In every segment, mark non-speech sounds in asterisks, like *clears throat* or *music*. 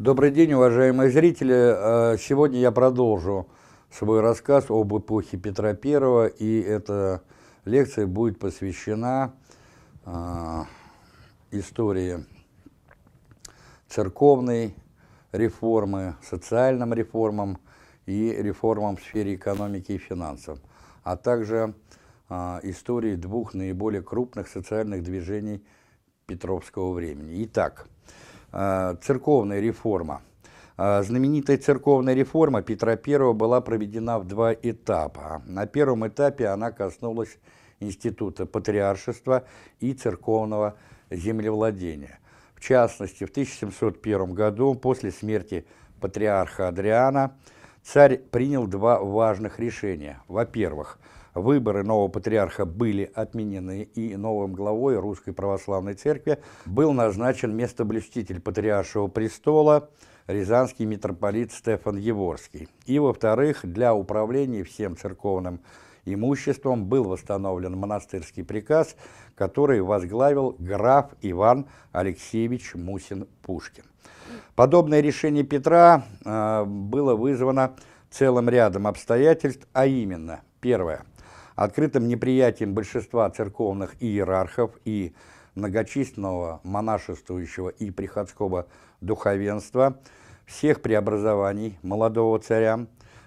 Добрый день, уважаемые зрители. Э, сегодня я продолжу свой рассказ об эпохе Петра I, и эта лекция будет посвящена э, истории церковной реформы, социальным реформам и реформам в сфере экономики и финансов, а также э, истории двух наиболее крупных социальных движений Петровского времени. Итак, церковная реформа. Э, знаменитая церковная реформа Петра I была проведена в два этапа. На первом этапе она коснулась института патриаршества и церковного землевладения. В частности, в 1701 году, после смерти патриарха Адриана, царь принял два важных решения. Во-первых, выборы нового патриарха были отменены, и новым главой Русской Православной Церкви был назначен местоблюститель патриаршего престола рязанский митрополит Стефан Еворский. И, во-вторых, для управления всем церковным имуществом был восстановлен монастырский приказ, который возглавил граф Иван Алексеевич Мусин-Пушкин. Подобное решение Петра э, было вызвано целым рядом обстоятельств, а именно, первое, открытым неприятием большинства церковных иерархов и многочисленного монашествующего и приходского духовенства всех преобразований молодого царя,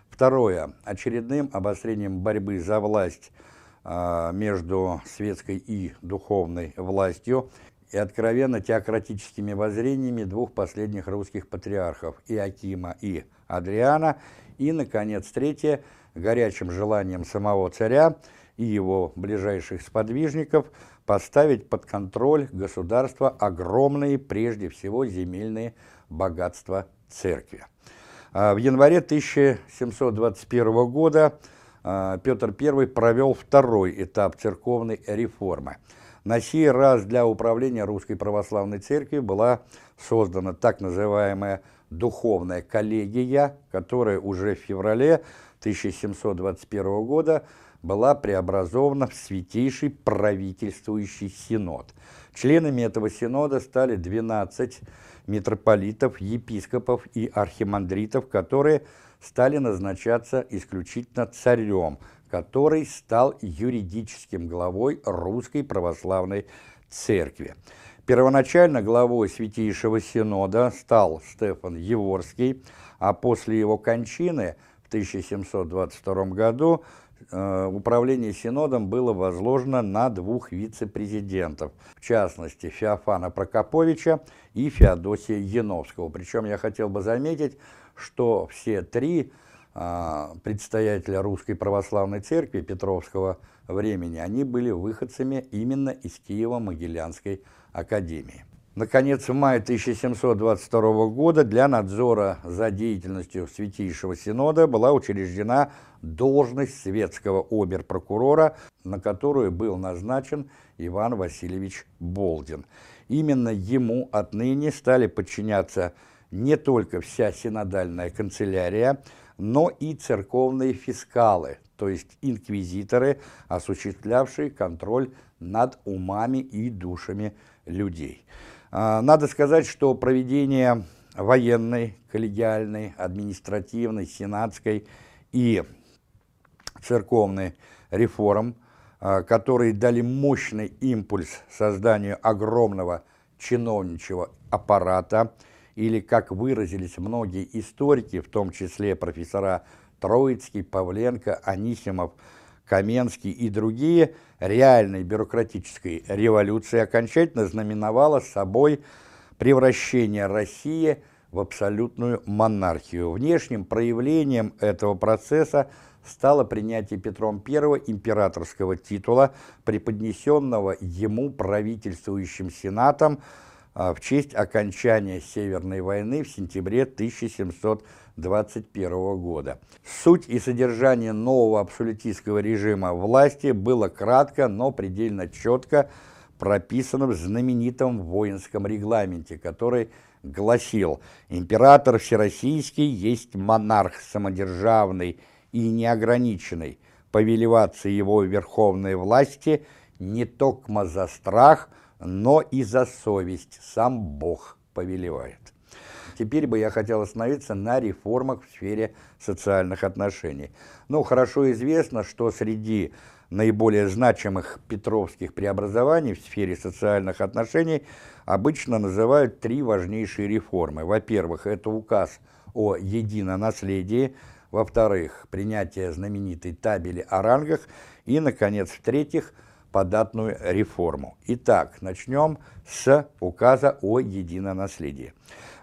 Второе. Очередным обострением борьбы за власть э, между светской и духовной властью и откровенно теократическими воззрениями двух последних русских патриархов Иакима и Адриана. И, наконец, третье. Горячим желанием самого царя и его ближайших сподвижников поставить под контроль государства огромные, прежде всего, земельные богатства церкви. А, в январе 1721 года а, Петр I провел второй этап церковной реформы. На сей раз для управления Русской Православной Церковью была создана так называемая духовная коллегия, которая уже в феврале 1721 года была преобразована в Святейший правительствующий синод. Членами этого синода стали 12 митрополитов, епископов и архимандритов, которые стали назначаться исключительно царем, который стал юридическим главой Русской Православной Церкви. Первоначально главой Святейшего Синода стал Стефан Еворский, а после его кончины в 1722 году Э, управление Синодом было возложено на двух вице-президентов, в частности Феофана Прокоповича и Феодосия Яновского. Причем я хотел бы заметить, что все три э, предстоятеля Русской Православной Церкви Петровского времени, они были выходцами именно из Киево-Могилянской академии. Наконец, в мае 1722 года для надзора за деятельностью Святейшего Синода была учреждена должность светского обер-прокурора, на которую был назначен Иван Васильевич Болдин. Именно ему отныне стали подчиняться не только вся синодальная канцелярия, но и церковные фискалы, то есть инквизиторы, осуществлявшие контроль над умами и душами людей. А, надо сказать, что проведение военной, коллегиальной, административной, сенатской и церковной реформ, а, которые дали мощный импульс созданию огромного чиновничьего аппарата, или, как выразились многие историки, в том числе профессора Троицкий, Павленко, Анисимов, Каменский и другие, реальной бюрократической революции окончательно знаменовала собой превращение России в абсолютную монархию. Внешним проявлением этого процесса стало принятие Петром I императорского титула, преподнесенного ему правительствующим сенатом в честь окончания Северной войны в сентябре 1700 1921 года. Суть и содержание нового абсолютистского режима власти было кратко, но предельно четко прописано в знаменитом воинском регламенте, который гласил «Император Всероссийский есть монарх самодержавный и неограниченный, повелеваться его верховной власти не только за страх, но и за совесть, сам Бог повелевает». Теперь бы я хотел остановиться на реформах в сфере социальных отношений. Ну, хорошо известно, что среди наиболее значимых петровских преобразований в сфере социальных отношений обычно называют три важнейшие реформы. Во-первых, это указ о единонаследии, во-вторых, принятие знаменитой табели о рангах и, наконец, в-третьих, податную реформу. Итак, начнем с указа о единонаследии.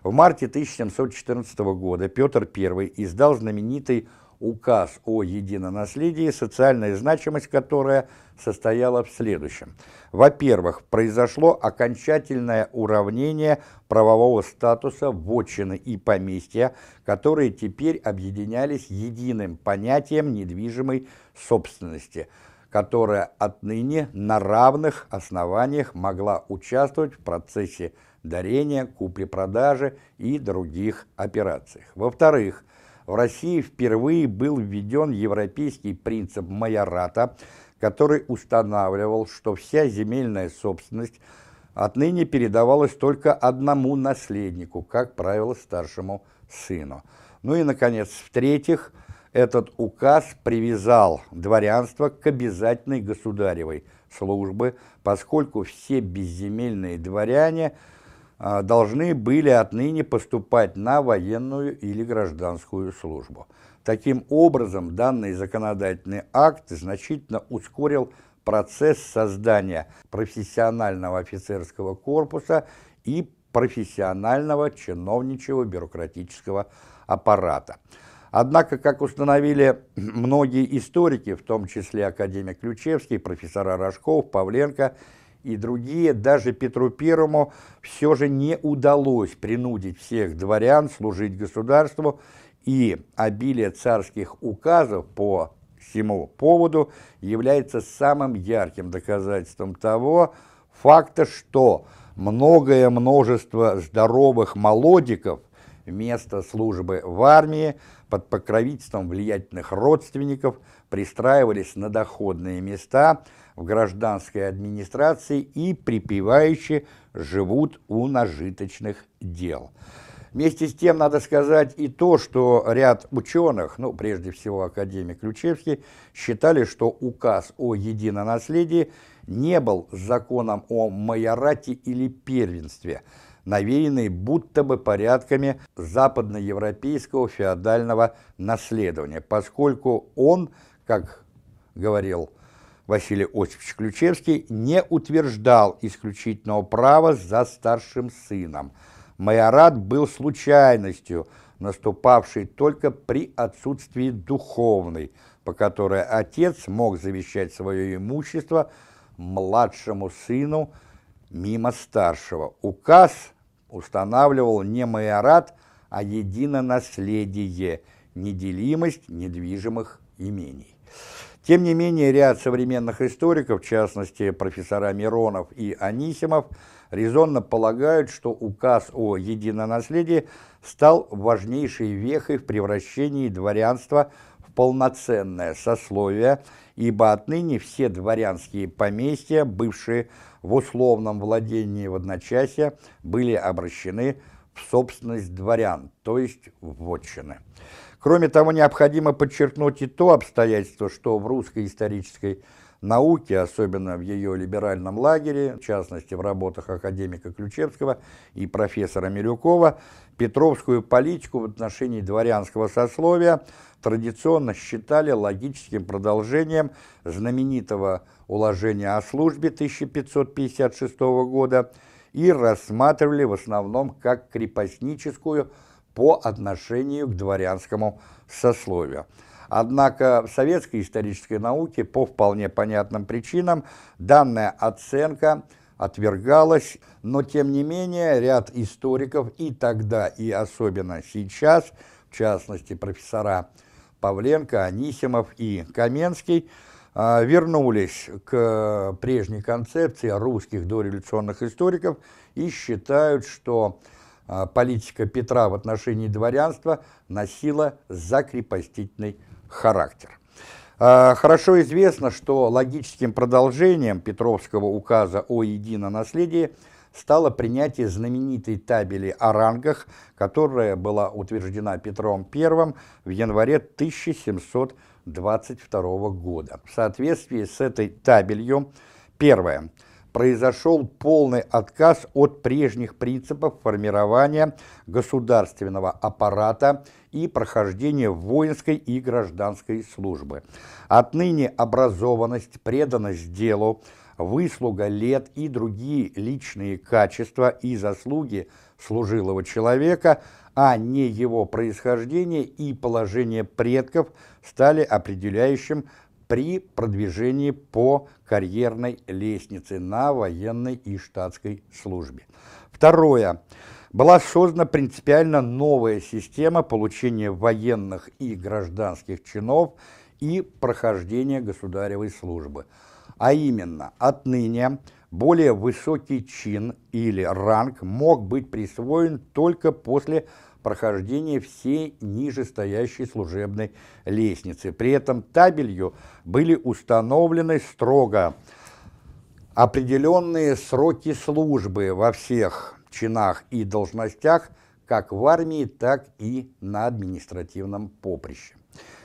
В марте 1714 года Петр I издал знаменитый указ о единонаследии, социальная значимость которая состояла в следующем. Во-первых, произошло окончательное уравнение правового статуса вотчины и поместья, которые теперь объединялись единым понятием недвижимой собственности, которая отныне на равных основаниях могла участвовать в процессе дарения, купли-продажи и других операциях. Во-вторых, в России впервые был введен европейский принцип майората, который устанавливал, что вся земельная собственность отныне передавалась только одному наследнику, как правило, старшему сыну. Ну и, наконец, в-третьих, этот указ привязал дворянство к обязательной государевой службе, поскольку все безземельные дворяне – а, должны были отныне поступать на военную или гражданскую службу. Таким образом, данный законодательный акт значительно ускорил процесс создания профессионального офицерского корпуса и профессионального чиновничьего бюрократического аппарата. Однако, как установили многие историки, в том числе академик Ключевский, профессора Рожков, Павленко и другие, даже Петру Первому все же не удалось принудить всех дворян служить государству, и обилие царских указов по всему поводу является самым ярким доказательством того факта, что многое множество здоровых молодиков вместо службы в армии под покровительством влиятельных родственников пристраивались на доходные места – в гражданской администрации и припеваючи живут у нажиточных дел. Вместе с тем надо сказать и то, что ряд ученых, ну, прежде всего академик Ключевский, считали, что указ о единонаследии не был законом о майорате или первенстве, навеянный будто бы порядками западноевропейского феодального наследования, поскольку он, как говорил Василий Осипович Ключевский не утверждал исключительного права за старшим сыном. Майорат был случайностью, наступавшей только при отсутствии духовной, по которой отец мог завещать свое имущество младшему сыну мимо старшего. Указ устанавливал не майорат, а единонаследие, неделимость недвижимых имений. Тем не менее, ряд современных историков, в частности профессора Миронов и Анисимов, резонно полагают, что указ о единонаследии стал важнейшей вехой в превращении дворянства в полноценное сословие, ибо отныне все дворянские поместья, бывшие в условном владении в одночасье, были обращены в собственность дворян, то есть в вотчины. Кроме того, необходимо подчеркнуть и то обстоятельство, что в русской исторической науке, особенно в ее либеральном лагере, в частности в работах академика Ключевского и профессора Милюкова, петровскую политику в отношении дворянского сословия традиционно считали логическим продолжением знаменитого уложения о службе 1556 года и рассматривали в основном как крепостническую по отношению к дворянскому сословию. Однако в советской исторической науке по вполне понятным причинам данная оценка отвергалась, но тем не менее ряд историков и тогда, и особенно сейчас, в частности профессора Павленко, Анисимов и Каменский, а, вернулись к прежней концепции русских дореволюционных историков и считают, что а, политика Петра в отношении дворянства носила закрепостительный характер. А, хорошо известно, что логическим продолжением Петровского указа о единонаследии стало принятие знаменитой табели о рангах, которая была утверждена Петром I в январе 1722 года. В соответствии с этой табелью, первое, произошел полный отказ от прежних принципов формирования государственного аппарата и прохождения воинской и гражданской службы. Отныне образованность, преданность делу, выслуга лет и другие личные качества и заслуги служилого человека, а не его происхождение и положение предков стали определяющим при продвижении по карьерной лестнице на военной и штатской службе. Второе. Была создана принципиально новая система получения военных и гражданских чинов и прохождения государевой службы. А именно, отныне более высокий чин или ранг мог быть присвоен только после прохождения всей нижестоящей служебной лестницы. При этом табелью были установлены строго определенные сроки службы во всех чинах и должностях, как в армии, так и на административном поприще.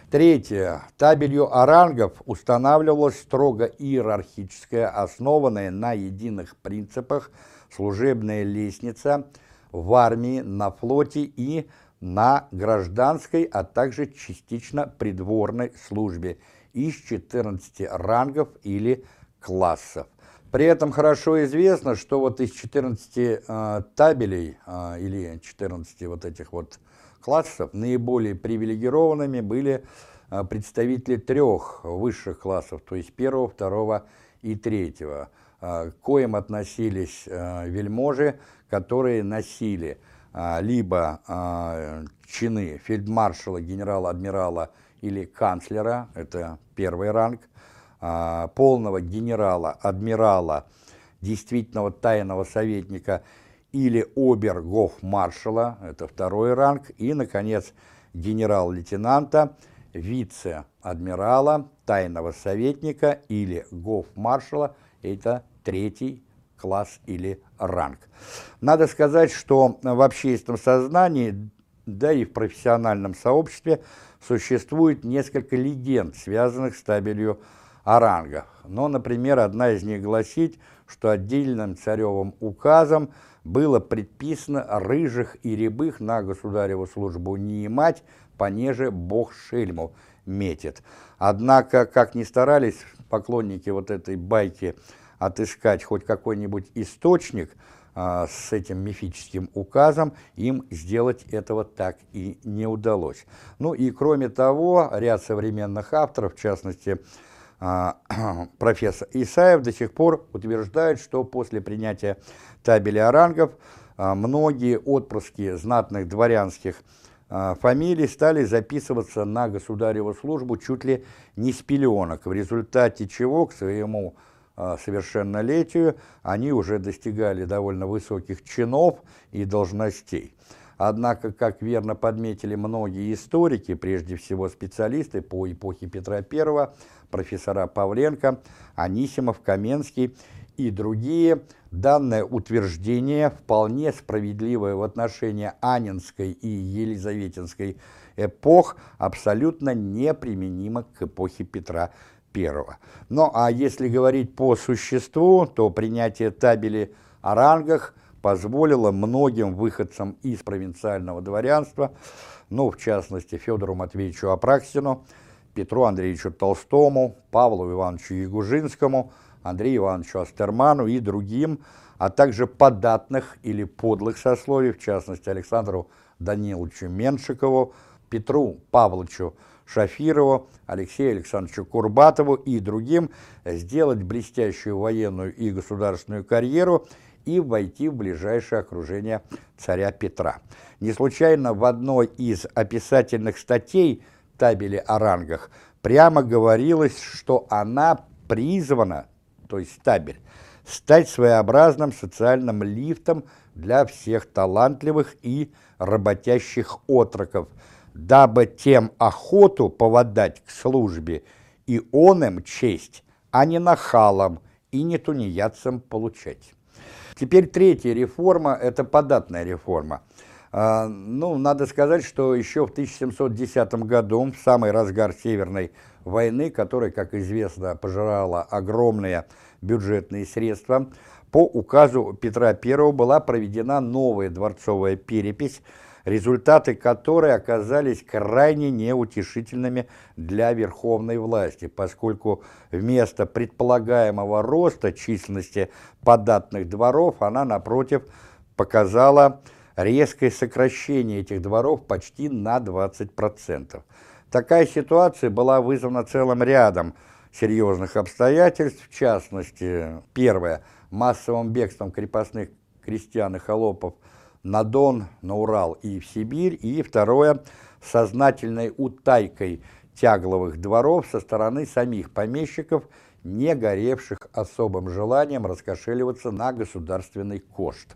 Третье. Табелью о рангов устанавливалась строго иерархическая, основанная на единых принципах служебная лестница – в армии, на флоте и на гражданской, а также частично придворной службе из 14 рангов или классов. При этом хорошо известно, что вот из 14 э, табелей э, или 14 вот этих вот классов наиболее привилегированными были э, представители трех высших классов, то есть первого, второго и третьего. Э, к коим относились э, вельможи, которые носили а, либо а, чины фельдмаршала, генерала, адмирала или канцлера, это первый ранг, а, полного генерала, адмирала, действительного тайного советника или обер-гофмаршала, это второй ранг, и, наконец, генерал-лейтенанта, вице-адмирала, тайного советника или гофмаршала, это третий класс или ранг. Надо сказать, что в общественном сознании, да и в профессиональном сообществе существует несколько легенд, связанных с табелью о рангах. Но, например, одна из них гласит, что отдельным царевым указом было предписано рыжих и рябых на государеву службу не имать, понеже бог шельму метит. Однако, как ни старались поклонники вот этой байки отыскать хоть какой-нибудь источник а, с этим мифическим указом, им сделать этого так и не удалось. Ну и кроме того, ряд современных авторов, в частности, а, *clears throat* профессор Исаев до сих пор утверждает, что после принятия табели орангов а, многие отпрыски знатных дворянских фамилий стали записываться на государеву службу чуть ли не с пеленок, в результате чего к своему совершеннолетию, они уже достигали довольно высоких чинов и должностей. Однако, как верно подметили многие историки, прежде всего специалисты по эпохе Петра I, профессора Павленко, Анисимов, Каменский и другие, данное утверждение вполне справедливое в отношении Анинской и Елизаветинской эпох абсолютно неприменимо к эпохе Петра первого. Ну а если говорить по существу, то принятие табели о рангах позволило многим выходцам из провинциального дворянства, ну в частности Федору Матвеевичу Апраксину, Петру Андреевичу Толстому, Павлу Ивановичу Ягужинскому, Андрею Ивановичу Астерману и другим, а также податных или подлых сословий, в частности Александру Даниловичу Меншикову, Петру Павловичу Шафирову, Алексею Александровичу Курбатову и другим сделать блестящую военную и государственную карьеру и войти в ближайшее окружение царя Петра. Не случайно в одной из описательных статей табели о рангах прямо говорилось, что она призвана, то есть табель, стать своеобразным социальным лифтом для всех талантливых и работящих отроков – дабы тем охоту поводать к службе, и он им честь, а не нахалам и не тунеядцам получать. Теперь третья реформа – это податная реформа. А, ну, надо сказать, что еще в 1710 году, в самый разгар Северной войны, которая, как известно, пожирала огромные бюджетные средства, по указу Петра I была проведена новая дворцовая перепись, результаты которой оказались крайне неутешительными для верховной власти, поскольку вместо предполагаемого роста численности податных дворов она, напротив, показала резкое сокращение этих дворов почти на 20%. Такая ситуация была вызвана целым рядом серьезных обстоятельств, в частности, первое – массовым бегством крепостных крестьян и холопов на Дон, на Урал и в Сибирь, и второе – сознательной утайкой тягловых дворов со стороны самих помещиков, не горевших особым желанием раскошеливаться на государственный кошт.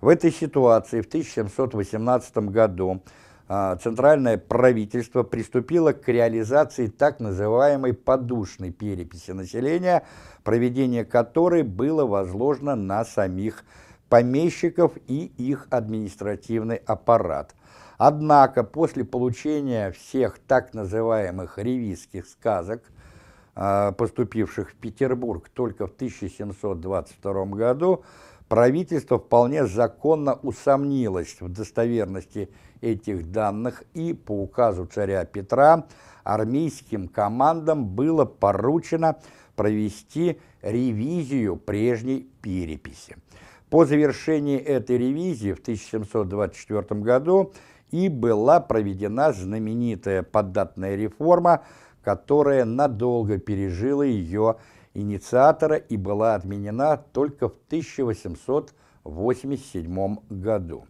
В этой ситуации в 1718 году а, центральное правительство приступило к реализации так называемой подушной переписи населения, проведение которой было возложено на самих помещиков и их административный аппарат. Однако после получения всех так называемых ревизских сказок, а, поступивших в Петербург только в 1722 году, правительство вполне законно усомнилось в достоверности этих данных и по указу царя Петра армейским командам было поручено провести ревизию прежней переписи. По завершении этой ревизии в 1724 году и была проведена знаменитая податная реформа, которая надолго пережила ее инициатора и была отменена только в 1887 году.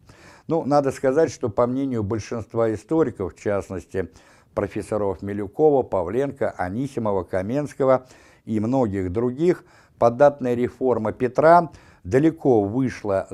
Ну, надо сказать, что по мнению большинства историков, в частности, профессоров Милюкова, Павленко, Анисимова, Каменского и многих других, податная реформа Петра далеко вышла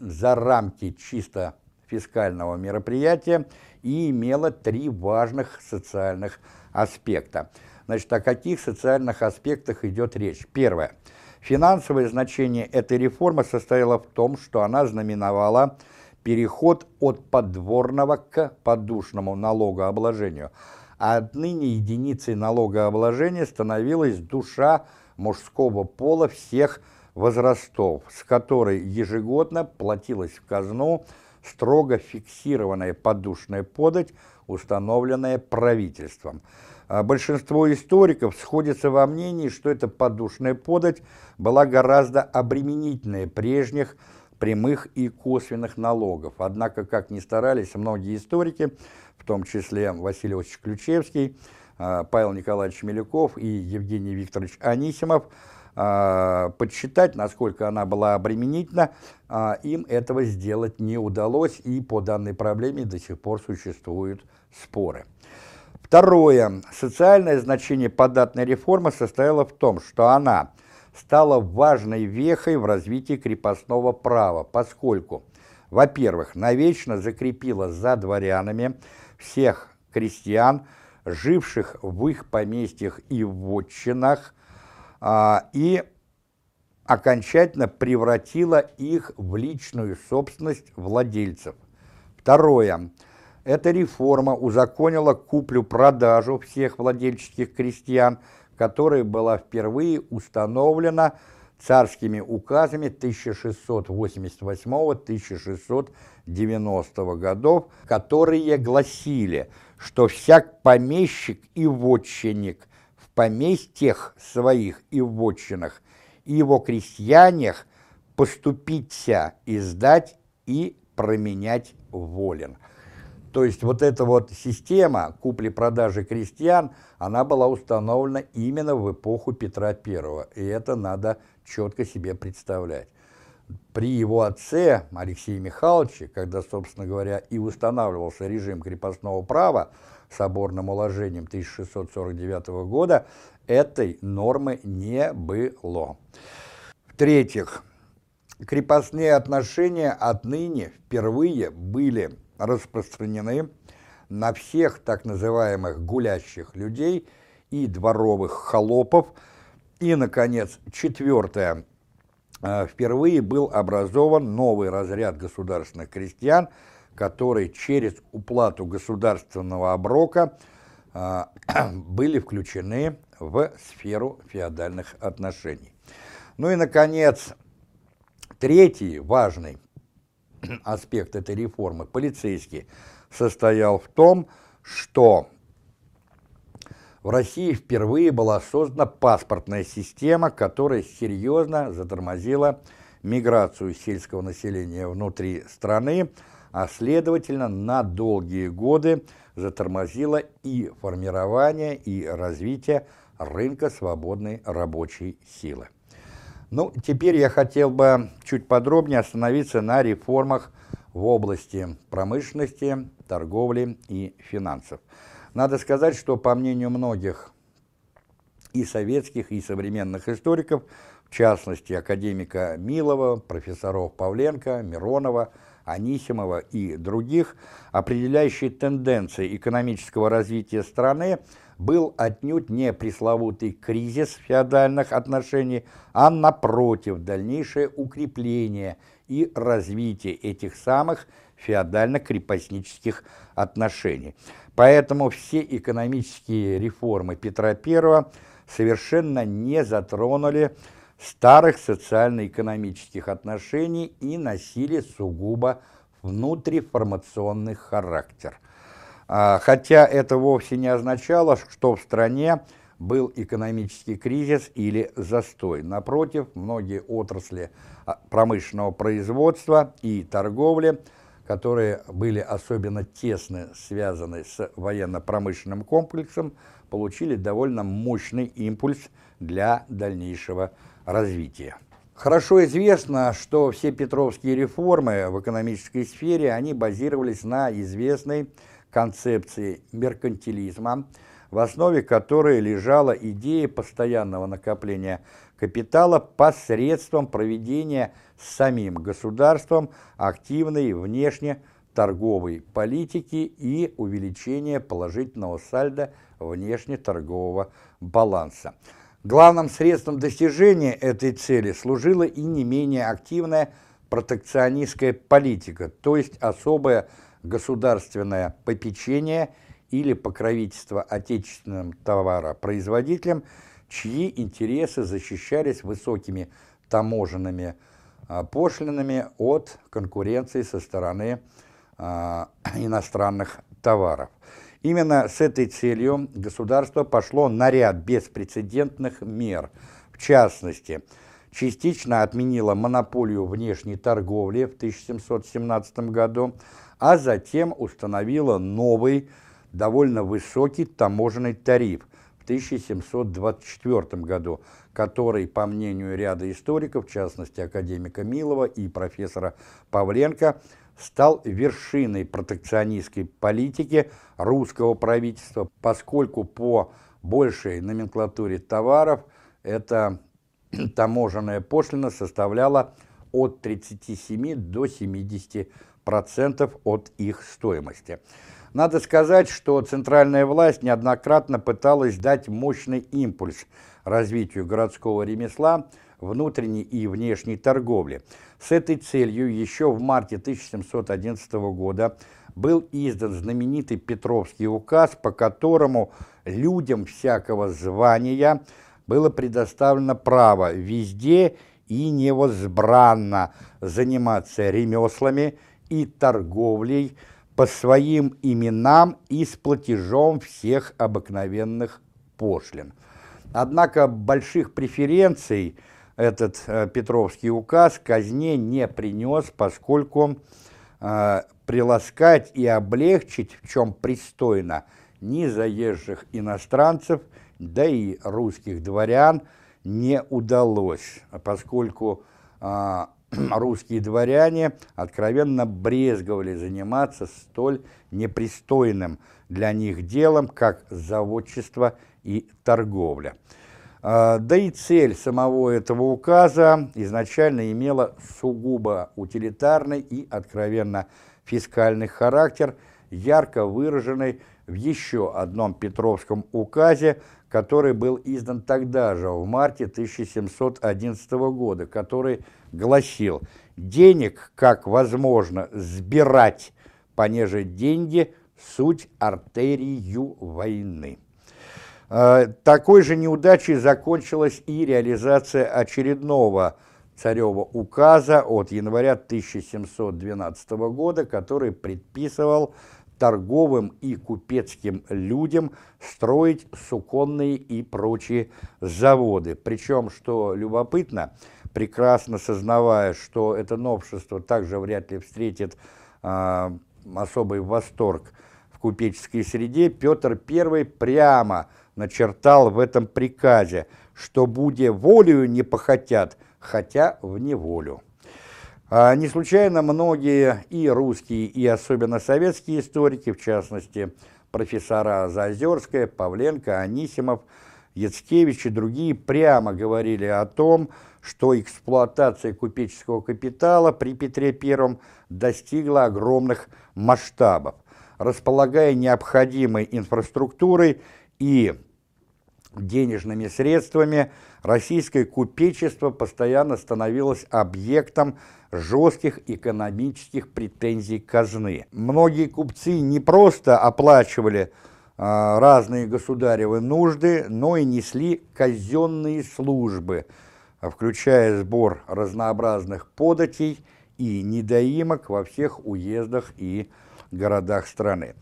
за рамки чисто фискального мероприятия и имела три важных социальных аспекта. Значит, о каких социальных аспектах идет речь? Первое. Финансовое значение этой реформы состояло в том, что она знаменовала переход от подворного к подушному налогообложению. А отныне единицей налогообложения становилась душа мужского пола всех возрастов, с которой ежегодно платилась в казну строго фиксированная подушная подать, установленная правительством. А большинство историков сходятся во мнении, что эта подушная подать была гораздо обременительнее прежних прямых и косвенных налогов. Однако, как ни старались многие историки, в том числе Василий Ильич Ключевский, а, Павел Николаевич Милюков и Евгений Викторович Анисимов, подсчитать, насколько она была обременительна, им этого сделать не удалось, и по данной проблеме до сих пор существуют споры. Второе. Социальное значение податной реформы состояло в том, что она стала важной вехой в развитии крепостного права, поскольку, во-первых, навечно закрепила за дворянами всех крестьян, живших в их поместьях и вотчинах, а, и окончательно превратила их в личную собственность владельцев. Второе. Эта реформа узаконила куплю-продажу всех владельческих крестьян, которая была впервые установлена царскими указами 1688-1690 годов, которые гласили, что всяк помещик и вотчинник поместьях своих и вотчинах и его крестьянях поступиться, издать и променять волен. То есть вот эта вот система купли-продажи крестьян, она была установлена именно в эпоху Петра I, и это надо четко себе представлять. При его отце, Алексее Михайловиче, когда, собственно говоря, и устанавливался режим крепостного права соборным уложением 1649 года, этой нормы не было. В-третьих, крепостные отношения отныне впервые были распространены на всех так называемых гулящих людей и дворовых холопов. И, наконец, четвертое. э, впервые был образован новый разряд государственных крестьян, которые через уплату государственного оброка э, *clears throat* были включены в сферу феодальных отношений. Ну и, наконец, третий важный *clears throat* аспект этой реформы, полицейский, состоял в том, что в России впервые была создана паспортная система, которая серьезно затормозила миграцию сельского населения внутри страны, а следовательно на долгие годы затормозила и формирование, и развитие рынка свободной рабочей силы. Ну, теперь я хотел бы чуть подробнее остановиться на реформах в области промышленности, торговли и финансов. Надо сказать, что по мнению многих и советских, и современных историков, в частности академика Милова, профессоров Павленко, Миронова, Анисимова и других, определяющей тенденции экономического развития страны был отнюдь не пресловутый кризис феодальных отношений, а напротив, дальнейшее укрепление и развитие этих самых феодально-крепостнических отношений. Поэтому все экономические реформы Петра I совершенно не затронули старых социально-экономических отношений и носили сугубо внутриформационный характер. А, хотя это вовсе не означало, что в стране был экономический кризис или застой. Напротив, многие отрасли а, промышленного производства и торговли – которые были особенно тесно связаны с военно-промышленным комплексом, получили довольно мощный импульс для дальнейшего развития. Хорошо известно, что все петровские реформы в экономической сфере, они базировались на известной концепции меркантилизма, в основе которой лежала идея постоянного накопления капитала посредством проведения самим государством активной внешне торговой политики и увеличения положительного сальда внешнеторгового баланса. Главным средством достижения этой цели служила и не менее активная протекционистская политика, то есть особое государственное попечение или покровительство отечественным товаропроизводителям, чьи интересы защищались высокими таможенными а, пошлинами от конкуренции со стороны *clears throat* иностранных товаров. Именно с этой целью государство пошло на ряд беспрецедентных мер. В частности, частично отменило монополию внешней торговли в 1717 году, а затем установило новый, довольно высокий таможенный тариф в 1724 году, который, по мнению ряда историков, в частности академика Милова и профессора Павленко, стал вершиной протекционистской политики русского правительства, поскольку по большей номенклатуре товаров эта *clears throat* таможенная пошлина составляла от 37 до 70 процентов от их стоимости. Надо сказать, что центральная власть неоднократно пыталась дать мощный импульс развитию городского ремесла, внутренней и внешней торговли. С этой целью еще в марте 1711 года был издан знаменитый Петровский указ, по которому людям всякого звания было предоставлено право везде и невозбранно заниматься ремеслами и торговлей по своим именам и с платежом всех обыкновенных пошлин. Однако больших преференций этот э, Петровский указ казне не принес, поскольку э, приласкать и облегчить, в чем пристойно, ни заезжих иностранцев, да и русских дворян не удалось, поскольку э, *clears throat* русские дворяне откровенно брезговали заниматься столь непристойным для них делом, как заводчество и торговля. А, да и цель самого этого указа изначально имела сугубо утилитарный и откровенно фискальный характер, ярко выраженный в еще одном Петровском указе, который был издан тогда же, в марте 1711 года, который гласил «Денег, как возможно, сбирать, понеже деньги – суть артерию войны». Э, такой же неудачей закончилась и реализация очередного царева указа от января 1712 года, который предписывал торговым и купецким людям строить суконные и прочие заводы. Причем, что любопытно, прекрасно сознавая, что это новшество также вряд ли встретит э, особый восторг в купеческой среде, Петр I прямо начертал в этом приказе, что «буде волею не похотят, хотя в неволю». А не случайно многие и русские, и особенно советские историки, в частности, профессора Заозерская, Павленко, Анисимов, Яцкевич и другие прямо говорили о том, что эксплуатация купеческого капитала при Петре I достигла огромных масштабов. Располагая необходимой инфраструктурой и денежными средствами, российское купечество постоянно становилось объектом жестких экономических претензий казны. Многие купцы не просто оплачивали а, разные государевы нужды, но и несли казенные службы, включая сбор разнообразных податей и недоимок во всех уездах и городах страны.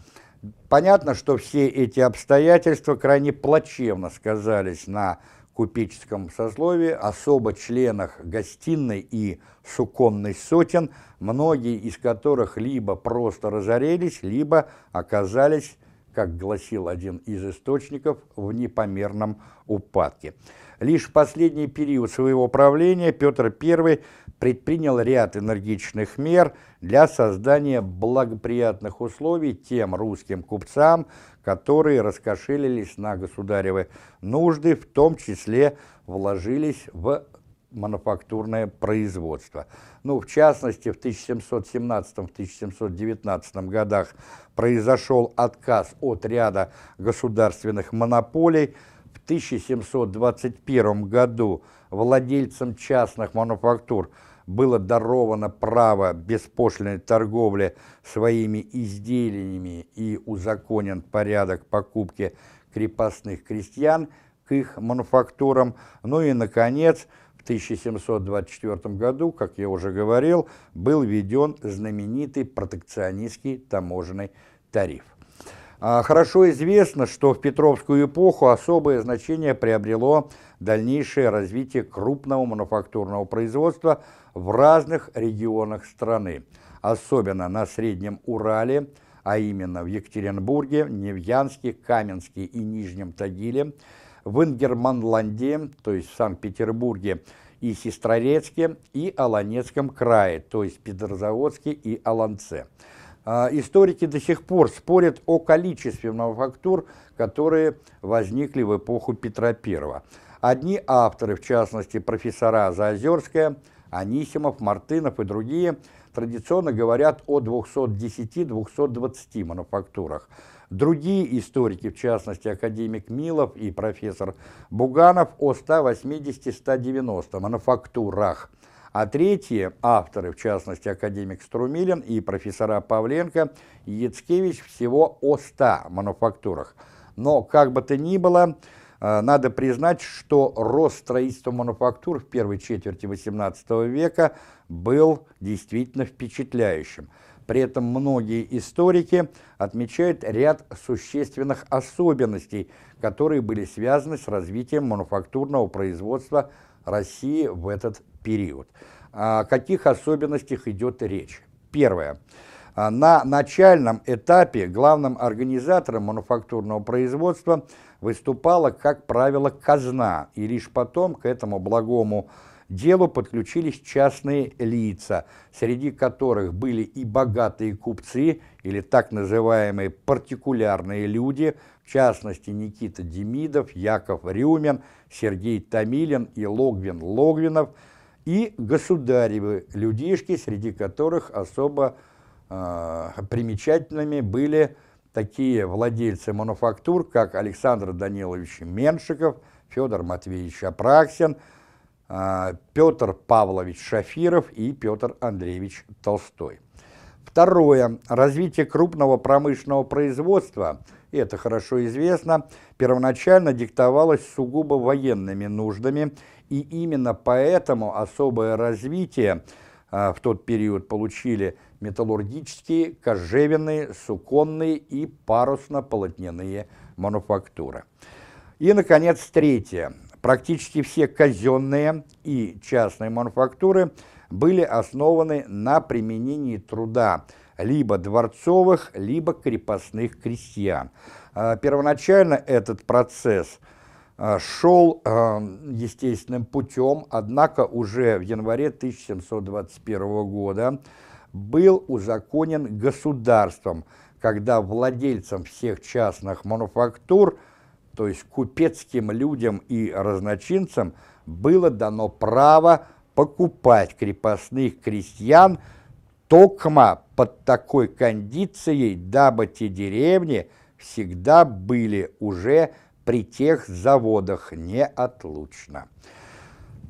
Понятно, что все эти обстоятельства крайне плачевно сказались на купеческом сословии, особо членах гостиной и суконной сотен, многие из которых либо просто разорились, либо оказались, как гласил один из источников, в непомерном упадке. Лишь в последний период своего правления Петр I предпринял ряд энергичных мер для создания благоприятных условий тем русским купцам, которые раскошелились на государевы нужды, в том числе вложились в мануфактурное производство. Ну, в частности, в 1717-1719 годах произошел отказ от ряда государственных монополий. В 1721 году владельцам частных мануфактур – было даровано право беспошлиной торговли своими изделиями и узаконен порядок покупки крепостных крестьян к их мануфактурам. Ну и, наконец, в 1724 году, как я уже говорил, был введен знаменитый протекционистский таможенный тариф. А, хорошо известно, что в Петровскую эпоху особое значение приобрело дальнейшее развитие крупного мануфактурного производства в разных регионах страны, особенно на Среднем Урале, а именно в Екатеринбурге, Невьянске, Каменске и Нижнем Тагиле, в Ингерманланде, то есть в Санкт-Петербурге и Сестрорецке, и Аланецком крае, то есть Петрозаводске и Аланце. А, историки до сих пор спорят о количестве мануфактур, которые возникли в эпоху Петра I. Одни авторы, в частности профессора Заозерская, Анисимов, Мартынов и другие, традиционно говорят о 210-220 мануфактурах. Другие историки, в частности академик Милов и профессор Буганов, о 180-190 мануфактурах. А третьи авторы, в частности академик Струмилин и профессора Павленко и Яцкевич, всего о 100 мануфактурах. Но, как бы то ни было, а, надо признать, что рост строительства мануфактур в первой четверти XVIII века был действительно впечатляющим. При этом многие историки отмечают ряд существенных особенностей, которые были связаны с развитием мануфактурного производства России в этот период. О каких особенностях идет речь? Первое. А, на начальном этапе главным организатором мануфактурного производства выступала, как правило, казна, и лишь потом к этому благому делу подключились частные лица, среди которых были и богатые купцы, или так называемые партикулярные люди, в частности Никита Демидов, Яков Рюмин, Сергей Томилин и Логвин Логвинов, и государевы людишки, среди которых особо Э, примечательными были такие владельцы мануфактур, как Александр Данилович Меншиков, Федор Матвеевич Апраксин, а, Петр Павлович Шафиров и Петр Андреевич Толстой. Второе. Развитие крупного промышленного производства, это хорошо известно, первоначально диктовалось сугубо военными нуждами, и именно поэтому особое развитие а, в тот период получили металлургические, кожевенные, суконные и парусно-полотняные мануфактуры. И, наконец, третье. Практически все казенные и частные мануфактуры были основаны на применении труда либо дворцовых, либо крепостных крестьян. А, первоначально этот процесс а, шел а, естественным путем, однако уже в январе 1721 года был узаконен государством, когда владельцам всех частных мануфактур, то есть купецким людям и разночинцам, было дано право покупать крепостных крестьян токма под такой кондицией, дабы те деревни всегда были уже при тех заводах неотлучно.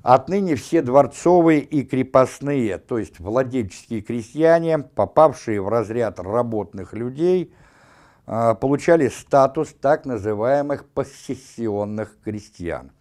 Отныне все дворцовые и крепостные, то есть владельческие крестьяне, попавшие в разряд работных людей, а, получали статус так называемых поссессионных крестьян.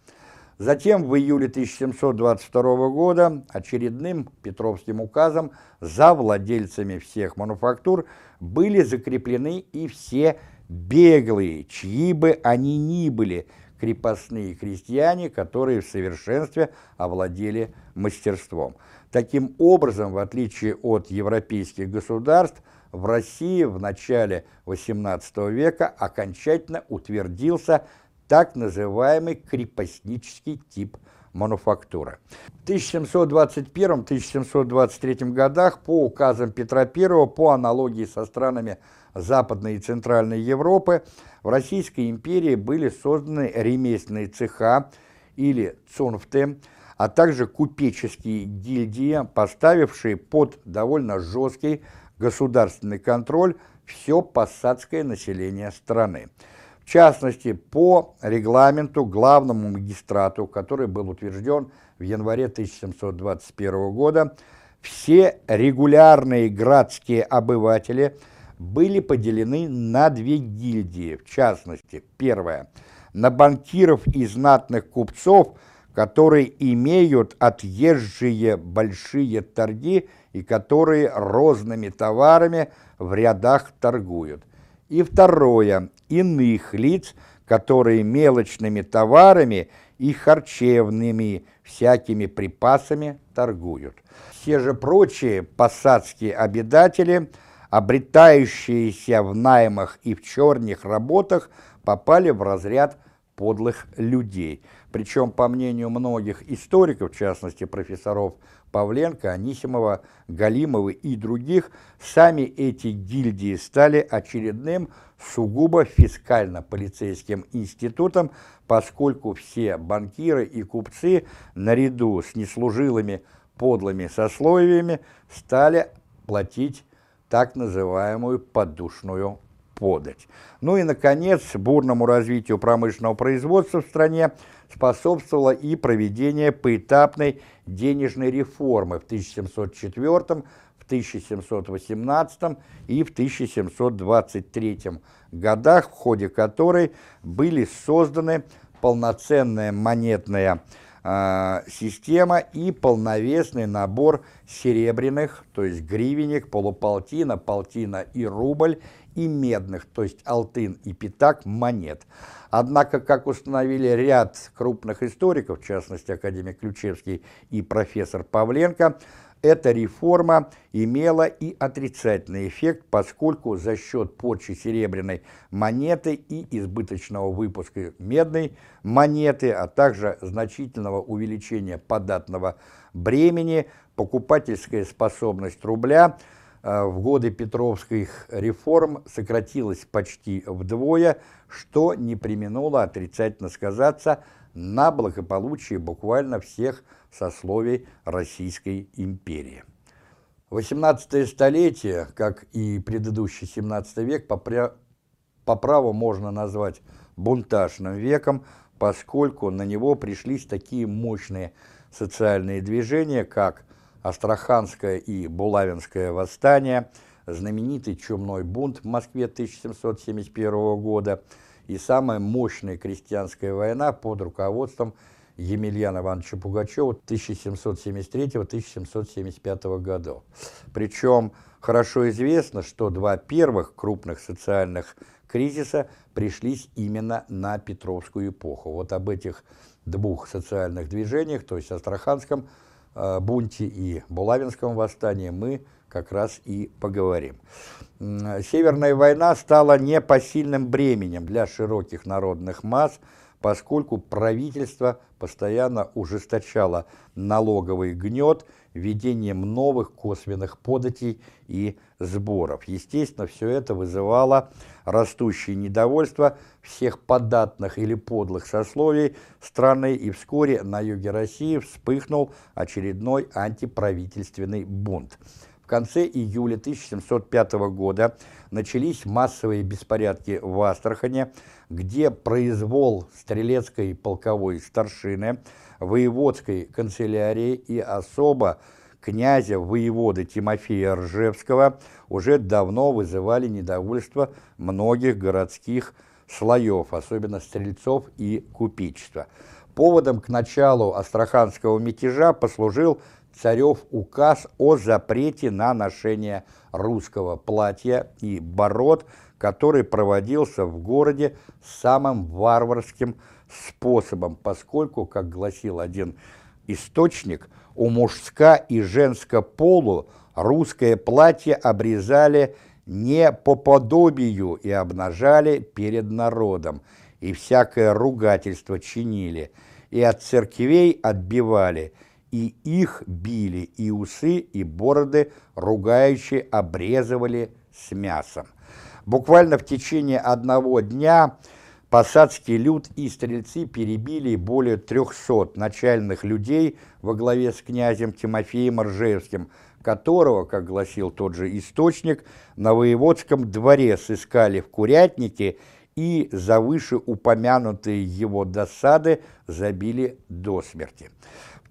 Затем в июле 1722 года очередным Петровским указом за владельцами всех мануфактур были закреплены и все беглые, чьи бы они ни были – крепостные крестьяне, которые в совершенстве овладели мастерством. Таким образом, в отличие от европейских государств, в России в начале XVIII века окончательно утвердился так называемый крепостнический тип мануфактуры. В 1721-1723 годах по указам Петра I, по аналогии со странами Западной и Центральной Европы, в Российской империи были созданы ремесленные цеха или цунфты, а также купеческие гильдии, поставившие под довольно жесткий государственный контроль все посадское население страны. В частности, по регламенту главному магистрату, который был утвержден в январе 1721 года, все регулярные градские обыватели – были поделены на две гильдии, в частности, первая – на банкиров и знатных купцов, которые имеют отъезжие большие торги и которые розными товарами в рядах торгуют. И второе – иных лиц, которые мелочными товарами и харчевными всякими припасами торгуют. Все же прочие посадские обитатели – обретающиеся в наймах и в черных работах, попали в разряд подлых людей. Причем, по мнению многих историков, в частности профессоров Павленко, Анисимова, Галимова и других, сами эти гильдии стали очередным сугубо фискально-полицейским институтом, поскольку все банкиры и купцы наряду с неслужилыми подлыми сословиями стали платить так называемую подушную подать. Ну и, наконец, бурному развитию промышленного производства в стране способствовало и проведение поэтапной денежной реформы в 1704, в 1718 и в 1723 годах, в ходе которой были созданы полноценная монетная э, система и полновесный набор серебряных, то есть гривенник, полуполтина, полтина и рубль, и медных, то есть алтын и пятак монет. Однако, как установили ряд крупных историков, в частности академик Ключевский и профессор Павленко, эта реформа имела и отрицательный эффект, поскольку за счет порчи серебряной монеты и избыточного выпуска медной монеты, а также значительного увеличения податного бремени, покупательская способность рубля в годы Петровских реформ сократилась почти вдвое, что не применуло отрицательно сказаться на благополучии буквально всех сословий Российской империи. 18 столетие, как и предыдущий 17 век, по праву можно назвать бунтажным веком, поскольку на него пришлись такие мощные социальные движения, как Астраханское и Булавинское восстание, знаменитый Чумной бунт в Москве 1771 года и самая мощная крестьянская война под руководством Емельяна Ивановича Пугачева 1773-1775 годов. Причем хорошо известно, что два первых крупных социальных кризиса пришлись именно на Петровскую эпоху. Вот об этих двух социальных движениях, то есть Астраханском бунте и Булавинском восстании, мы как раз и поговорим. Северная война стала непосильным бременем для широких народных масс, поскольку правительство постоянно ужесточало налоговый гнет введением новых косвенных податей и сборов. Естественно, все это вызывало растущее недовольство всех податных или подлых сословий страны, и вскоре на юге России вспыхнул очередной антиправительственный бунт. Конце июля 1705 года начались массовые беспорядки в Астрахане, где произвол стрелецкой полковой старшины, воеводской канцелярии и особо князя воеводы Тимофея Ржевского уже давно вызывали недовольство многих городских слоев, особенно стрельцов и купечества. Поводом к началу астраханского мятежа послужил царев указ о запрете на ношение русского платья и бород, который проводился в городе самым варварским способом, поскольку, как гласил один источник, у мужска и женского полу русское платье обрезали не по подобию и обнажали перед народом, и всякое ругательство чинили, и от церквей отбивали, и их били, и усы, и бороды ругающие обрезывали с мясом. Буквально в течение одного дня посадский люд и стрельцы перебили более 300 начальных людей во главе с князем Тимофеем Ржевским, которого, как гласил тот же источник, на воеводском дворе сыскали в курятнике и за вышеупомянутые его досады забили до смерти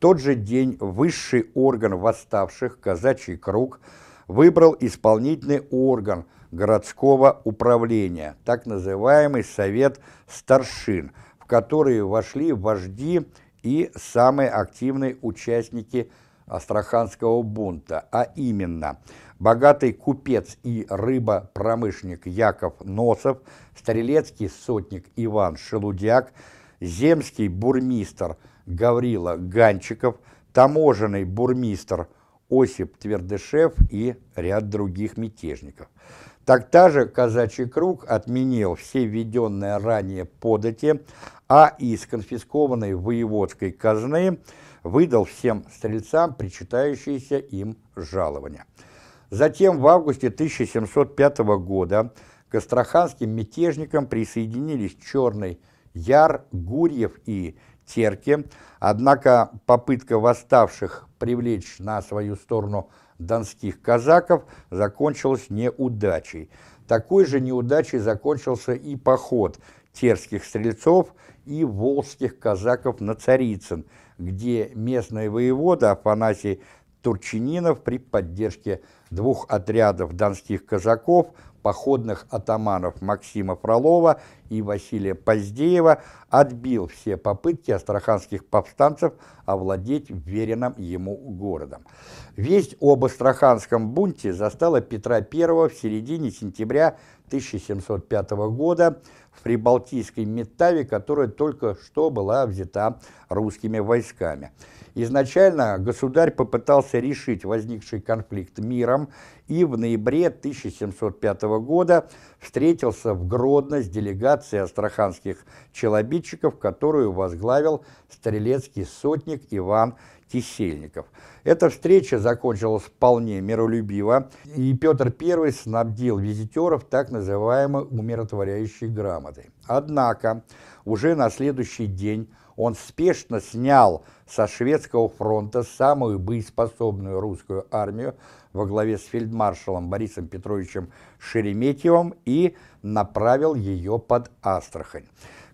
тот же день высший орган восставших, казачий круг, выбрал исполнительный орган городского управления, так называемый Совет старшин, в который вошли вожди и самые активные участники Астраханского бунта, а именно богатый купец и рыбопромышленник Яков Носов, стрелецкий сотник Иван Шелудяк, земский бурмистр – Гаврила Ганчиков, таможенный бурмистр Осип Твердышев и ряд других мятежников. Тогда же казачий круг отменил все введенные ранее подати, а из конфискованной воеводской казны выдал всем стрельцам причитающиеся им жалования. Затем в августе 1705 года к астраханским мятежникам присоединились Черный Яр, Гурьев и терке, однако попытка восставших привлечь на свою сторону донских казаков закончилась неудачей. Такой же неудачей закончился и поход терских стрельцов и волжских казаков на Царицын, где местный воевода Афанасий Турчининов при поддержке двух отрядов донских казаков походных атаманов Максима Фролова и Василия Поздеева отбил все попытки астраханских повстанцев овладеть веренным ему городом. Весть об астраханском бунте застала Петра I в середине сентября 1705 года в Прибалтийской Метаве, которая только что была взята русскими войсками. Изначально государь попытался решить возникший конфликт миром и в ноябре 1705 года встретился в Гродно с делегацией астраханских челобитчиков, которую возглавил стрелецкий сотник Иван Кисельников. Эта встреча закончилась вполне миролюбиво, и Петр I снабдил визитеров так называемой умиротворяющей грамотой. Однако уже на следующий день он спешно снял со шведского фронта самую боеспособную русскую армию во главе с фельдмаршалом Борисом Петровичем Шереметьевым и направил ее под Астрахань.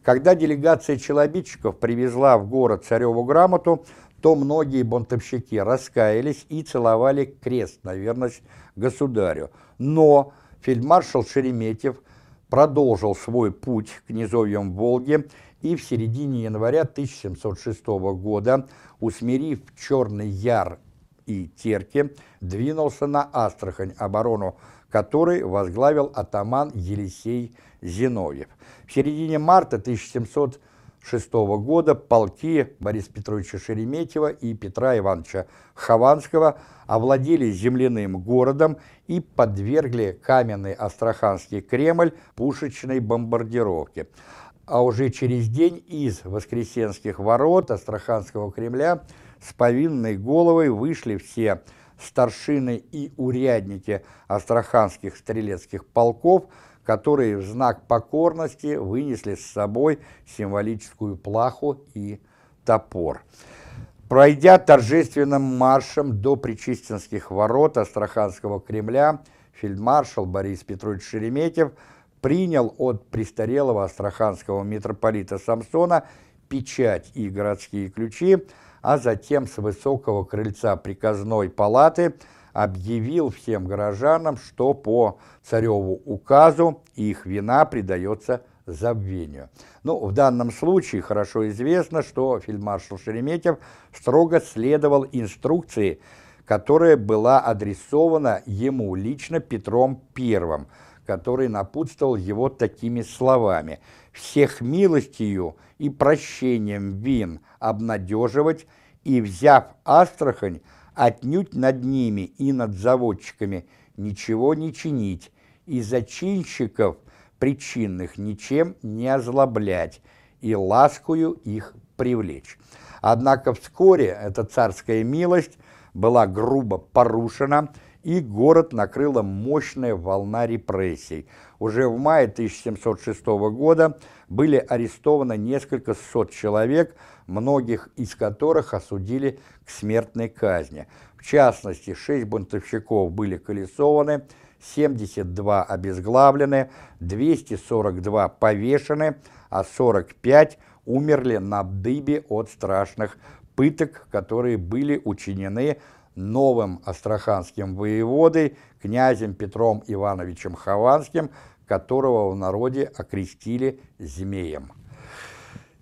Когда делегация челобитчиков привезла в город цареву грамоту, то многие бунтовщики раскаялись и целовали крест на верность государю. Но фельдмаршал Шереметьев продолжил свой путь к низовьям Волги и в середине января 1706 года, усмирив Черный Яр и Терки, двинулся на Астрахань, оборону которой возглавил атаман Елисей Зиновьев. В середине марта 1706 года полки Бориса Петровича Шереметьева и Петра Ивановича Хованского овладели земляным городом и подвергли каменный Астраханский Кремль пушечной бомбардировке а уже через день из Воскресенских ворот Астраханского Кремля с повинной головой вышли все старшины и урядники астраханских стрелецких полков, которые в знак покорности вынесли с собой символическую плаху и топор. Пройдя торжественным маршем до Причистинских ворот Астраханского Кремля, фельдмаршал Борис Петрович Шереметьев – принял от престарелого астраханского митрополита Самсона печать и городские ключи, а затем с высокого крыльца приказной палаты объявил всем горожанам, что по цареву указу их вина придается забвению. Ну, в данном случае хорошо известно, что фельдмаршал Шереметьев строго следовал инструкции, которая была адресована ему лично Петром Первым, который напутствовал его такими словами «Всех милостью и прощением вин обнадеживать и, взяв Астрахань, отнюдь над ними и над заводчиками ничего не чинить, и зачинщиков причинных ничем не озлоблять, и ласкую их привлечь». Однако вскоре эта царская милость была грубо порушена, и город накрыла мощная волна репрессий. Уже в мае 1706 года были арестованы несколько сот человек, многих из которых осудили к смертной казни. В частности, шесть бунтовщиков были колесованы, 72 обезглавлены, 242 повешены, а 45 умерли на дыбе от страшных пыток, которые были учинены новым астраханским воеводой, князем Петром Ивановичем Хованским, которого в народе окрестили Змеем.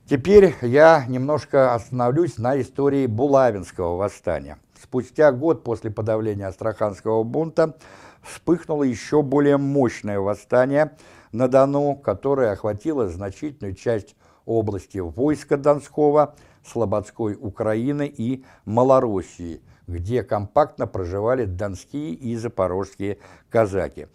Теперь я немножко остановлюсь на истории Булавинского восстания. Спустя год после подавления Астраханского бунта вспыхнуло еще более мощное восстание на Дону, которое охватило значительную часть области войска Донского, Слободской Украины и Малороссии – где компактно проживали донские и запорожские казаки.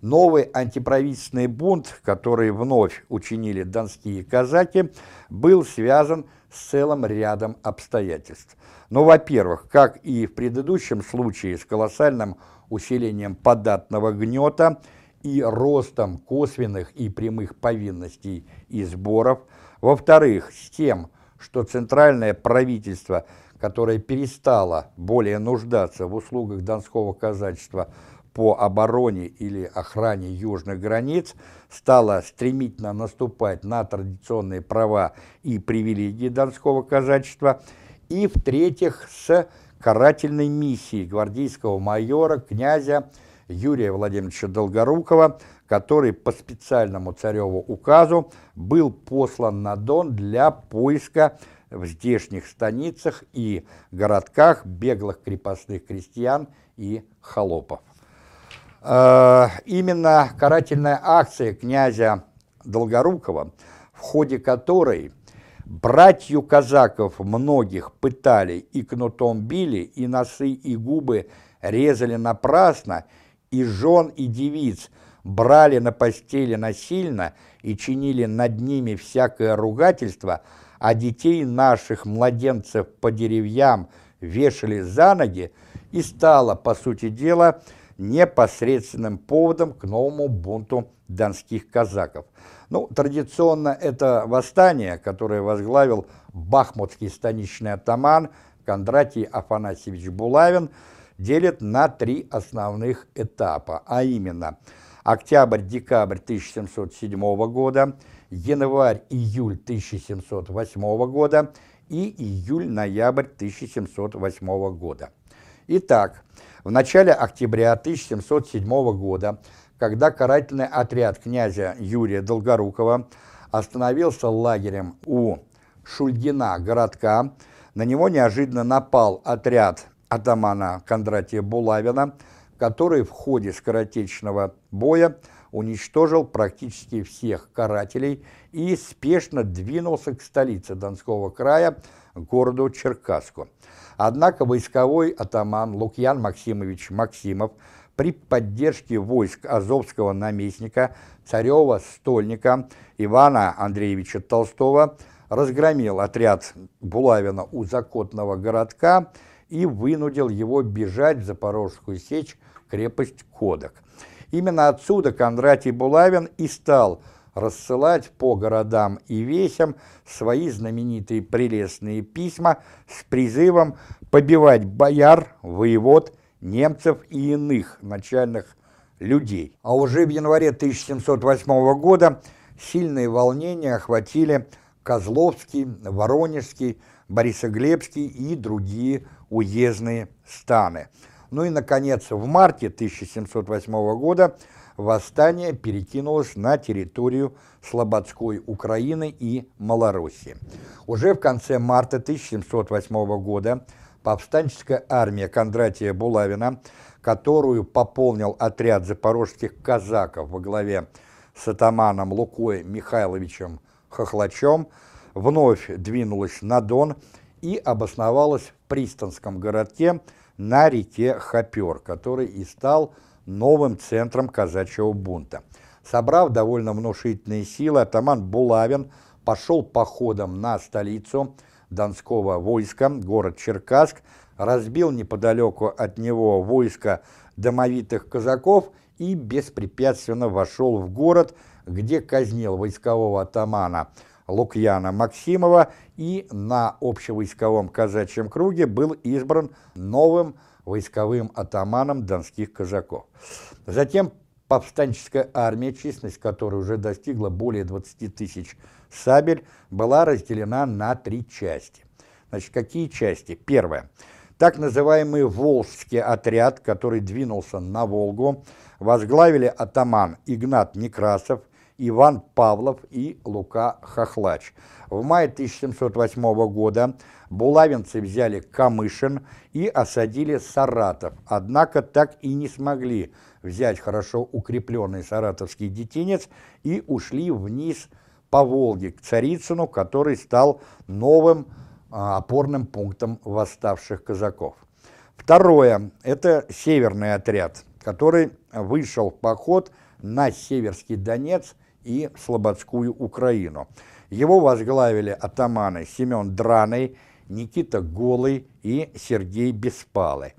Новый антиправительственный бунт, который вновь учинили донские казаки, был связан с целым рядом обстоятельств. Но, во-первых, как и в предыдущем случае с колоссальным усилением податного гнета и ростом косвенных и прямых повинностей и сборов, во-вторых, с тем, что центральное правительство – которая перестала более нуждаться в услугах Донского казачества по обороне или охране южных границ, стала стремительно наступать на традиционные права и привилегии Донского казачества, и, в-третьих, с карательной миссией гвардейского майора, князя Юрия Владимировича Долгорукова, который по специальному цареву указу был послан на Дон для поиска в здешних станицах и городках беглых крепостных крестьян и холопов. Э, именно карательная акция князя Долгорукова, в ходе которой братью казаков многих пытали и кнутом били, и носы и губы резали напрасно, и жен и девиц брали на постели насильно и чинили над ними всякое ругательство – а детей наших младенцев по деревьям вешали за ноги и стало, по сути дела, непосредственным поводом к новому бунту донских казаков. Ну, традиционно это восстание, которое возглавил бахмутский станичный атаман Кондратий Афанасьевич Булавин делит на три основных этапа, а именно октябрь-декабрь 1707 года, январь-июль 1708 года и июль-ноябрь 1708 года. Итак, в начале октября 1707 года, когда карательный отряд князя Юрия Долгорукова остановился лагерем у Шульгина городка, на него неожиданно напал отряд атамана Кондратия Булавина, который в ходе скоротечного боя уничтожил практически всех карателей и спешно двинулся к столице Донского края, городу Черкасску. Однако войсковой атаман Лукьян Максимович Максимов при поддержке войск азовского наместника Царева-Стольника Ивана Андреевича Толстого разгромил отряд Булавина у Закотного городка и вынудил его бежать в Запорожскую сечь крепость Кодок. Именно отсюда Кондратий Булавин и стал рассылать по городам и весям свои знаменитые прелестные письма с призывом побивать бояр, воевод, немцев и иных начальных людей. А уже в январе 1708 года сильные волнения охватили Козловский, Воронежский, Борисоглебский и другие уездные станы. Ну и, наконец, в марте 1708 года восстание перекинулось на территорию Слободской Украины и Малороссии. Уже в конце марта 1708 года повстанческая армия Кондратия Булавина, которую пополнил отряд запорожских казаков во главе с атаманом Лукой Михайловичем Хохлачом, вновь двинулась на Дон и обосновалась в пристанском городке на реке Хопер, который и стал новым центром казачьего бунта. Собрав довольно внушительные силы, атаман Булавин пошел походом на столицу Донского войска, город Черкасск, разбил неподалеку от него войско домовитых казаков и беспрепятственно вошел в город, где казнил войскового атамана Лукьяна Максимова и на общевойсковом казачьем круге был избран новым войсковым атаманом донских казаков. Затем повстанческая армия, численность которой уже достигла более 20 тысяч сабель, была разделена на три части. Значит, какие части? Первое. Так называемый Волжский отряд, который двинулся на Волгу, возглавили атаман Игнат Некрасов, Иван Павлов и Лука Хохлач. В мае 1708 года булавинцы взяли Камышин и осадили Саратов, однако так и не смогли взять хорошо укрепленный саратовский детинец и ушли вниз по Волге к Царицыну, который стал новым а, опорным пунктом восставших казаков. Второе – это северный отряд, который вышел в поход на Северский Донец – и Слободскую Украину. Его возглавили атаманы Семен Драный, Никита Голый и Сергей Беспалый.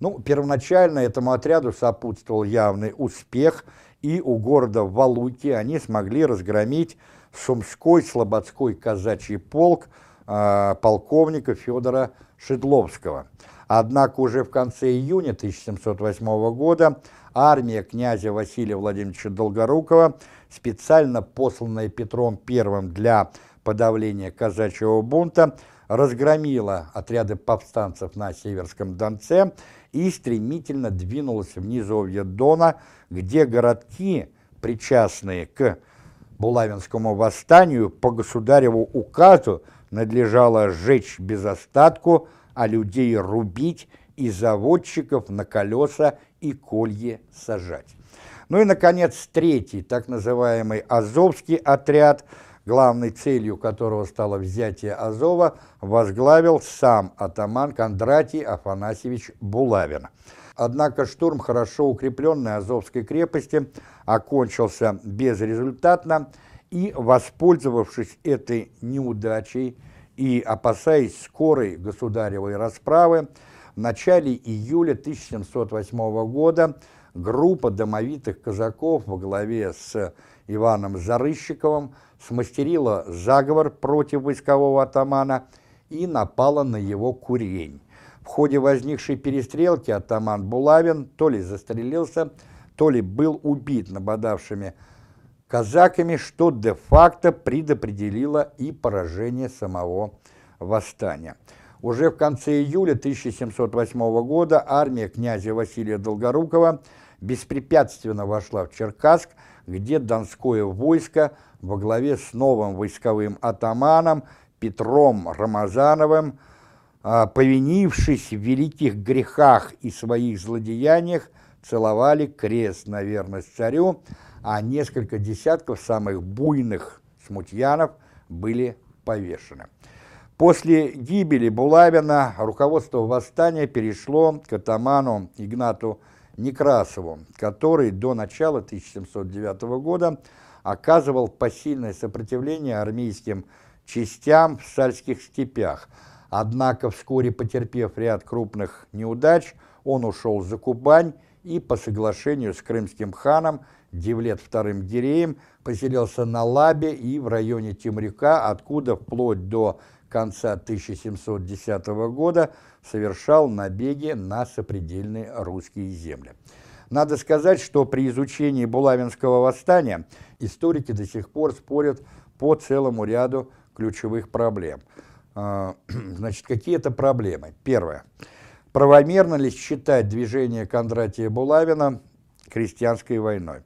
Ну, первоначально этому отряду сопутствовал явный успех, и у города Валуки они смогли разгромить Сумской Слободской казачий полк э, полковника Федора Шедловского. Однако уже в конце июня 1708 года армия князя Василия Владимировича Долгорукова, специально посланная Петром I для подавления казачьего бунта, разгромила отряды повстанцев на Северском Донце и стремительно двинулась в низовье Дона, где городки, причастные к Булавинскому восстанию, по государеву указу надлежало сжечь без остатку, а людей рубить и заводчиков на колеса и колье сажать. Ну и, наконец, третий, так называемый Азовский отряд, главной целью которого стало взятие Азова, возглавил сам атаман Кондратий Афанасьевич Булавин. Однако штурм хорошо укрепленной Азовской крепости окончился безрезультатно, и, воспользовавшись этой неудачей и опасаясь скорой государевой расправы, в начале июля 1708 года группа домовитых казаков во главе с Иваном Зарыщиковым смастерила заговор против войскового атамана и напала на его курень. В ходе возникшей перестрелки атаман Булавин то ли застрелился, то ли был убит нападавшими казаками, что де-факто предопределило и поражение самого восстания. Уже в конце июля 1708 года армия князя Василия Долгорукова беспрепятственно вошла в Черкасск, где Донское войско во главе с новым войсковым атаманом Петром Рамазановым, а, повинившись в великих грехах и своих злодеяниях, целовали крест на верность царю, а несколько десятков самых буйных смутьянов были повешены. После гибели Булавина руководство восстания перешло к атаману Игнату Некрасову, который до начала 1709 года оказывал посильное сопротивление армейским частям в сальских степях. Однако, вскоре потерпев ряд крупных неудач, он ушел за Кубань и по соглашению с крымским ханом Девлет II Гиреем поселился на Лабе и в районе Темрюка, откуда вплоть до конца 1710 года совершал набеги на сопредельные русские земли. Надо сказать, что при изучении Булавинского восстания историки до сих пор спорят по целому ряду ключевых проблем. А, *clears throat* значит, какие это проблемы? Первое. Правомерно ли считать движение Кондратия Булавина крестьянской войной?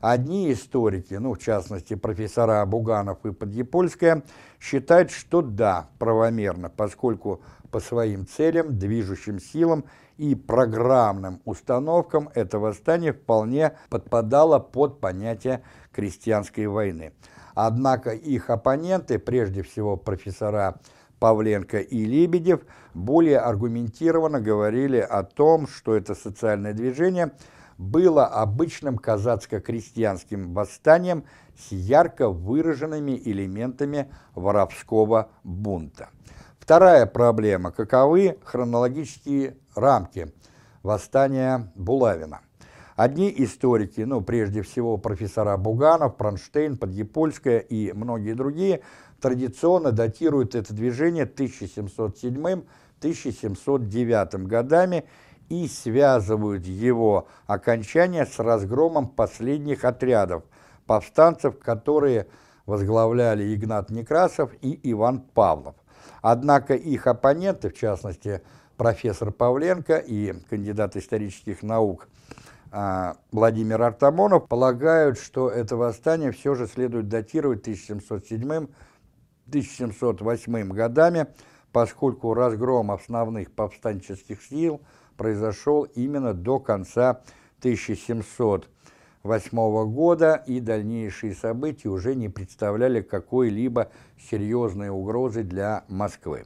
Одни историки, ну, в частности, профессора Буганов и Подъепольская, считают, что да, правомерно, поскольку по своим целям, движущим силам и программным установкам это восстание вполне подпадало под понятие крестьянской войны. Однако их оппоненты, прежде всего профессора Павленко и Лебедев, более аргументированно говорили о том, что это социальное движение – было обычным казацко-крестьянским восстанием с ярко выраженными элементами воровского бунта. Вторая проблема – каковы хронологические рамки восстания Булавина. Одни историки, ну, прежде всего профессора Буганов, Пронштейн, Подъепольская и многие другие, традиционно датируют это движение 1707-1709 годами и связывают его окончание с разгромом последних отрядов повстанцев, которые возглавляли Игнат Некрасов и Иван Павлов. Однако их оппоненты, в частности, профессор Павленко и кандидат исторических наук а, Владимир Артамонов, полагают, что это восстание все же следует датировать 1707-1708 годами, поскольку разгром основных повстанческих сил – произошел именно до конца 1708 года, и дальнейшие события уже не представляли какой-либо серьезной угрозы для Москвы.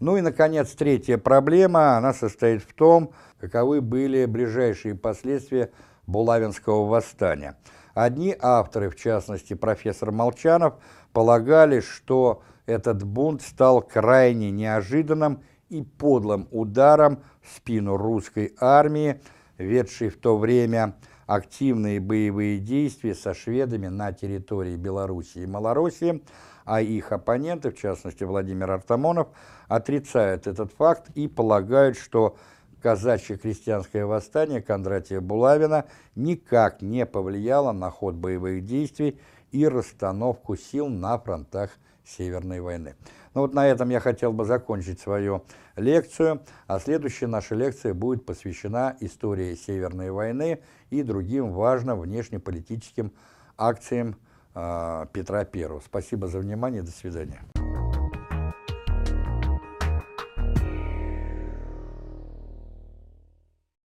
Ну и, наконец, третья проблема, она состоит в том, каковы были ближайшие последствия Булавинского восстания. Одни авторы, в частности профессор Молчанов, полагали, что этот бунт стал крайне неожиданным и подлым ударом спину русской армии, ведшей в то время активные боевые действия со шведами на территории Белоруссии и Малороссии, а их оппоненты, в частности Владимир Артамонов, отрицают этот факт и полагают, что казачье крестьянское восстание Кондратия Булавина никак не повлияло на ход боевых действий и расстановку сил на фронтах Северной войны. Ну вот на этом я хотел бы закончить свою лекцию, а следующая наша лекция будет посвящена истории Северной войны и другим важным внешнеполитическим акциям э, Петра I. Спасибо за внимание, до свидания.